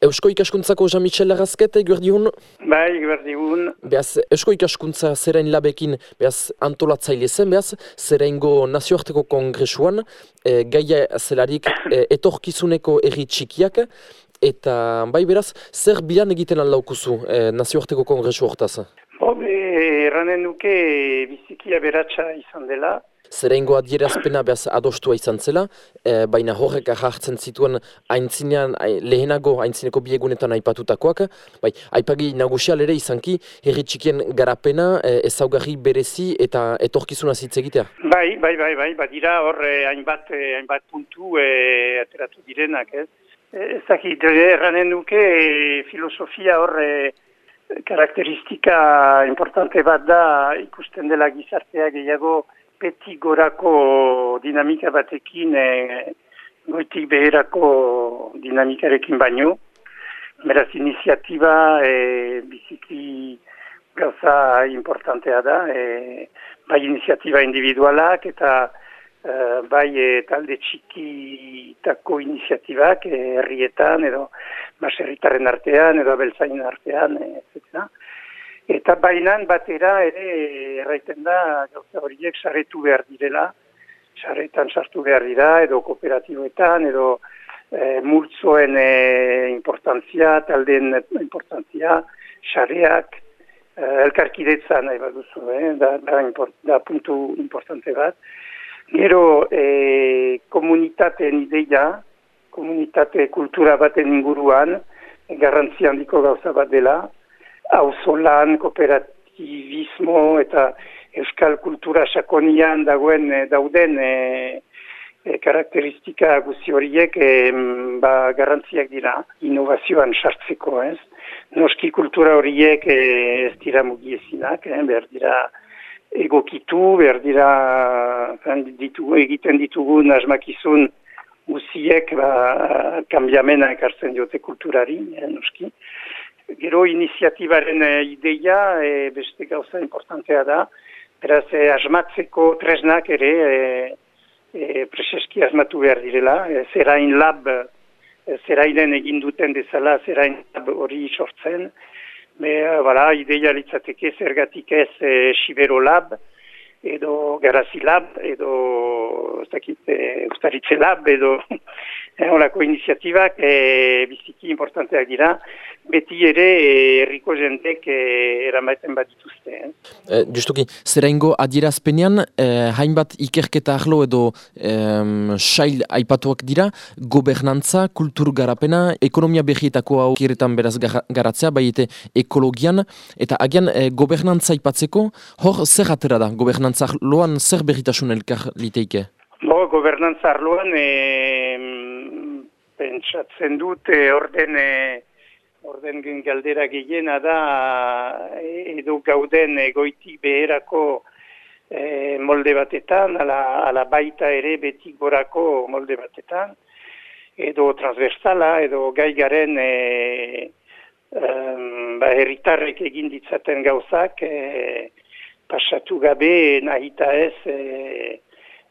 Eusko ikaskuntzako Jean-Michel Lagazket, eguerdiun? Bai, eguerdiun. Beaz, Eusko ikaskuntza zerain labekin, beaz, antolatzaile zen, beaz, zeraingo nazioarteko kongresuan, e, gaia zelarik e, etorkizuneko erri txikiak, eta bai beraz, zer bilan egiten aldaukuzu e, nazioarteko kongresu hortaz? Bobe, erranen duke bizikia beratxa izan dela, Zerengo adierazpena behaz adostua izan zela, e, baina horrek jartzen zituen aintzinean, lehenago aintzineko biegunetan aipatutakoak, bai, aipagi nagusial ere izanki, herri txikien garapena, e, ezaugarri berezi eta etorkizuna zitzegitea? Bai, bai, bai, bai, badira hor eh, hainbat, hainbat puntu eh, ateratu direnak, ez? Ez dakit, erranen duke filosofia hor karakteristika importante bat da ikusten dela gizartea gehiago beti gorako dinamika batekin e, goitik beherako dinamikarekin baino. Beraz iniziatiba e, biziki gauza importantea da. E, bai iniziatiba individualak eta e, bai e, talde txikitako iniziatibak herrietan edo maserritaren artean edo abeltzainen artean, etc. Eta bainan batera ere erraiten da gauza horiek saretu behar direla, saretan sartu behar dira, edo kooperatiboetan, edo e, multzoen e, importantzia, talden importantzia, sareak, e, elkarkidetzan nahi bat duzu, eh? da, da, import, da puntu importante bat. Gero e, komunitateen ideia, komunitate kultura baten inguruan, garrantzi handiko gauza bat dela, auzolan, kooperativismo eta euskal kultura sakonian dagoen eh, dauden e, e, karakteristika guzi horiek e, ba, garantziak dira innovazioan sartzeko, ez? Noski kultura horiek e, ez dira mugiezinak, eh? behar dira egokitu, behar dira ditugu, egiten ditugun asmakizun guziek ba, kambiamena ekartzen diote kulturari, eh, noski. Gero iniziatibaren e, ideia e, beste gauza importantea da. Beraz, e, asmatzeko tresnak ere e, e, preseski asmatu behar direla. E, zerain lab, e, zerainen egin duten dezala, zerain lab hori sortzen. Me, bala, ideia litzateke zergatik ez e, Sibero lab, edo Garazi lab, edo Ustaritze lab, edo horako iniziatibak e, biziki importanteak dira beti ere eh, herriko jentek e, eramaiten bat dituzte. Eh? E, justuki, zera ingo adierazpenean, hainbat ikerketa arlo edo e, sail aipatuak dira, gobernantza, kultur garapena, ekonomia behietako hau kiretan beraz garatzea, bai eta ekologian, eta agian e, gobernantza aipatzeko, hor zer atera da, gobernantza arloan zer behitasun elkar liteike? Bo, gobernantza arloan, e, pentsatzen dut, e, orden... E, Orden galdera gehiena da edo gauden egoitik beherako e, molde batetan, ala, ala baita ere betik gorako molde batetan, edo transversala, edo gai garen e, ba, herritarrek egin ditzaten gauzak, e, pasatu gabe nahita ez e,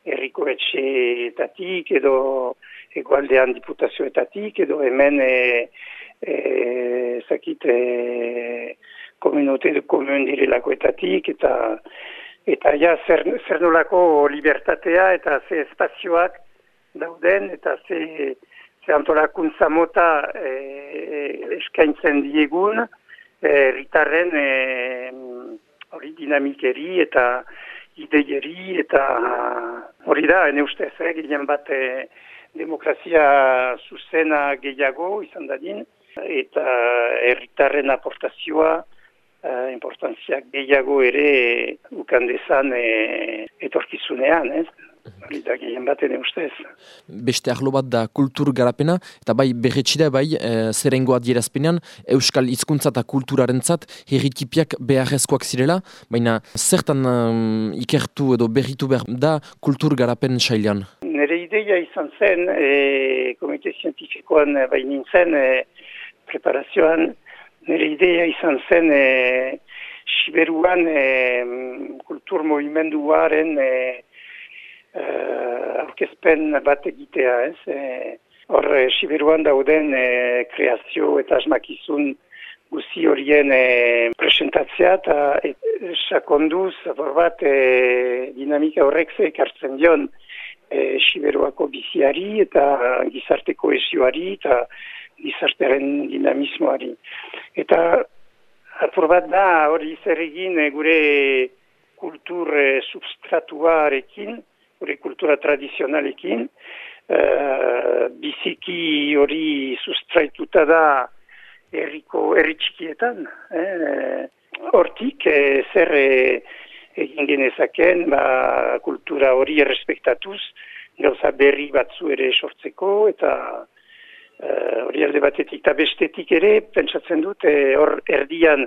erriko etxeetatik, edo egualdean diputazioetatik, edo hemen e, e, zakit e, komunote de komun direlakoetatik eta eta ja zer, zer nolako libertatea eta ze espazioak dauden eta ze, ze antolakuntza mota e, eskaintzen diegun e, ritarren e, hori dinamikeri eta ideieri eta hori da, ene ustez, eh, ginen bat e, demokrazia zuzena gehiago izan dadin, eta herritarren aportazioa uh, importantziak gehiago ere ukan dezan e, etorkizunean, ez? Hori da gehien baten ustez. Beste ahlo bat da kultur garapena, eta bai berretxida bai e, zerengo adierazpenean, Euskal hizkuntza eta kulturaren zat, herritipiak beharrezkoak zirela, baina zertan um, ikertu edo berritu behar da kultur garapen sailean? Nere ideia izan zen, e, komite zientifikoan bai nintzen, e, preparazioan nire idea izan zen e, Siberuan e, kultur movimenduaren e, e, aurkezpen bat egitea, ez? E, hor e, Siberuan dauden e, kreazio eta asmakizun guzi horien e, presentatzea eta e, sakonduz bat e, dinamika horrek ze ekartzen dion e, Siberuako biziari eta gizarteko esioari eta gizartearen dinamismoari. Eta apur bat da hori zer egin e, gure kultur e, substratuarekin, gure kultura tradizionalekin, e, biziki hori sustraituta da erriko erritxikietan. Eh? Hortik, eh, zer eh, egin genezaken, ba, kultura hori errespektatuz, gauza berri batzu ere sortzeko, eta eh, hori alde batetik eta bestetik ere, pentsatzen dut, eh, hor erdian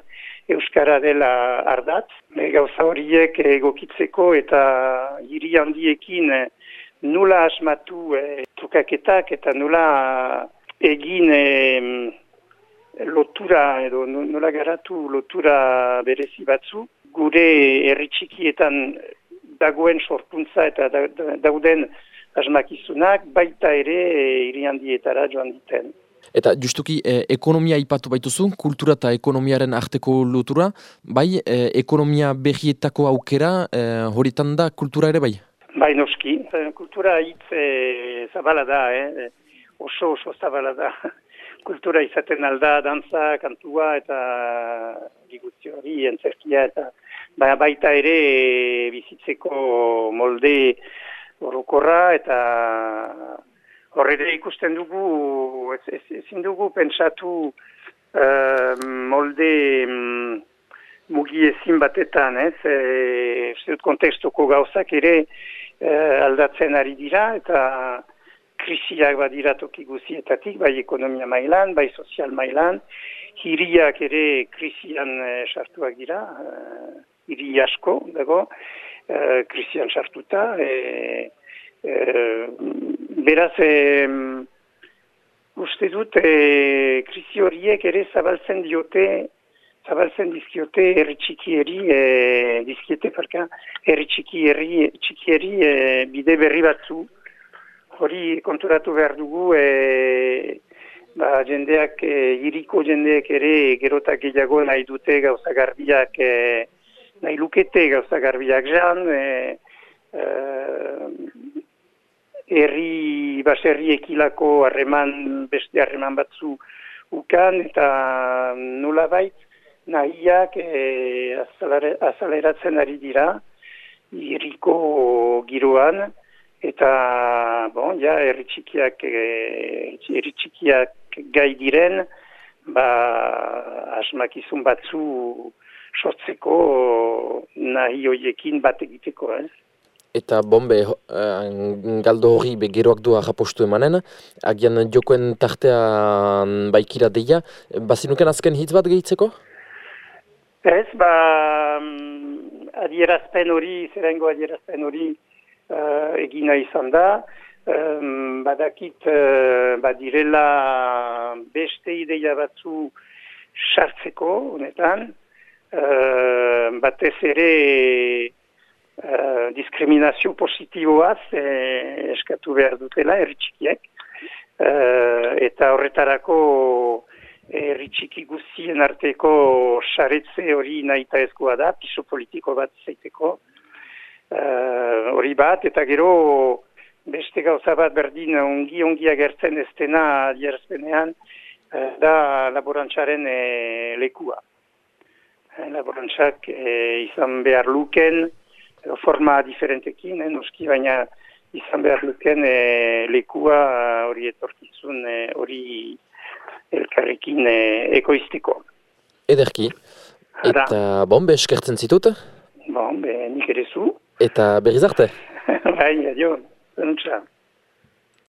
Euskara dela ardat, me gauza horiek egokitzeko eta hiri handiekin eh, nula asmatu eh, trukaketak eta nula egin eh, lotura edo nola garatu lotura berezi batzu, gure erritxikietan dagoen sorkuntza eta dauden asmakizunak baita ere iriandietara joan diten. Eta justuki eh, ekonomia ipatu baituzu, kultura eta ekonomiaren arteko lotura, bai eh, ekonomia behietako aukera eh, horitan da kultura ere bai? Bai noski, kultura hitz eh, zabala da, eh? oso oso zabala da kultura izaten alda, dantza, kantua eta diguzio hori, entzerkia eta ba, baita ere bizitzeko molde orokorra eta horre ikusten dugu, ezin dugu pentsatu uh, molde um, mugi ezin batetan, ez? E, kontekstuko gauzak ere uh, aldatzen ari dira eta krisiak badira toki guzietatik, bai ekonomia mailan, bai sozial mailan, hiriak ere krisian sartuak dira, e, hiri asko dago, e, krisian sartuta, e, e, beraz, e, uste dut, e, krisi horiek ere zabaltzen diote, zabaltzen dizkiote herri txikieri, e, dizkiete parka, herri txikieri, txikieri e, bide berri batzu, hori konturatu behar dugu e, ba, jendeak, e, iriko jendeak ere gerotak gehiago nahi dute gauza garbiak e, nahi lukete gauza garbiak jan e, e, erri baserri ekilako harreman beste harreman batzu ukan eta nula bait nahiak e, azaleratzen ari dira iriko giroan eta bon, ja, erritxikiak, erritxikiak gai diren, ba, asmakizun batzu sortzeko nahi hoiekin bat egiteko, ez? Eta bombe, uh, galdo hori begeroak du agapostu emanen, agian jokoen tartea baikira deia, bazinuken azken hitz bat gehitzeko? Ez, ba, mm, adierazpen hori, zerengo adierazpen hori, uh, egina izan da. Um, badakit uh, badirela beste ideia batzu sartzeko, honetan. Uh, batez ere uh, diskriminazio positiboaz eh, eskatu behar dutela erritxikiek. Uh, eta horretarako erritxiki guztien arteko saretze hori nahi ezkoa da, piso politiko bat zaiteko. Eh, hori bat, eta gero beste gauza bat berdin ongi ongi agertzen ez dena adierazpenean uh, da laborantzaren uh, lekua. Uh, laborantzak izan behar luken, forma diferentekin, noski baina izan behar luken lekua hori etorkizun hori elkarrekin ekoizteko. Ederki, eta bombe eskertzen zitut? Bombe, nik ere zu. Eta berriz arte? Bai, adio, zenutxa.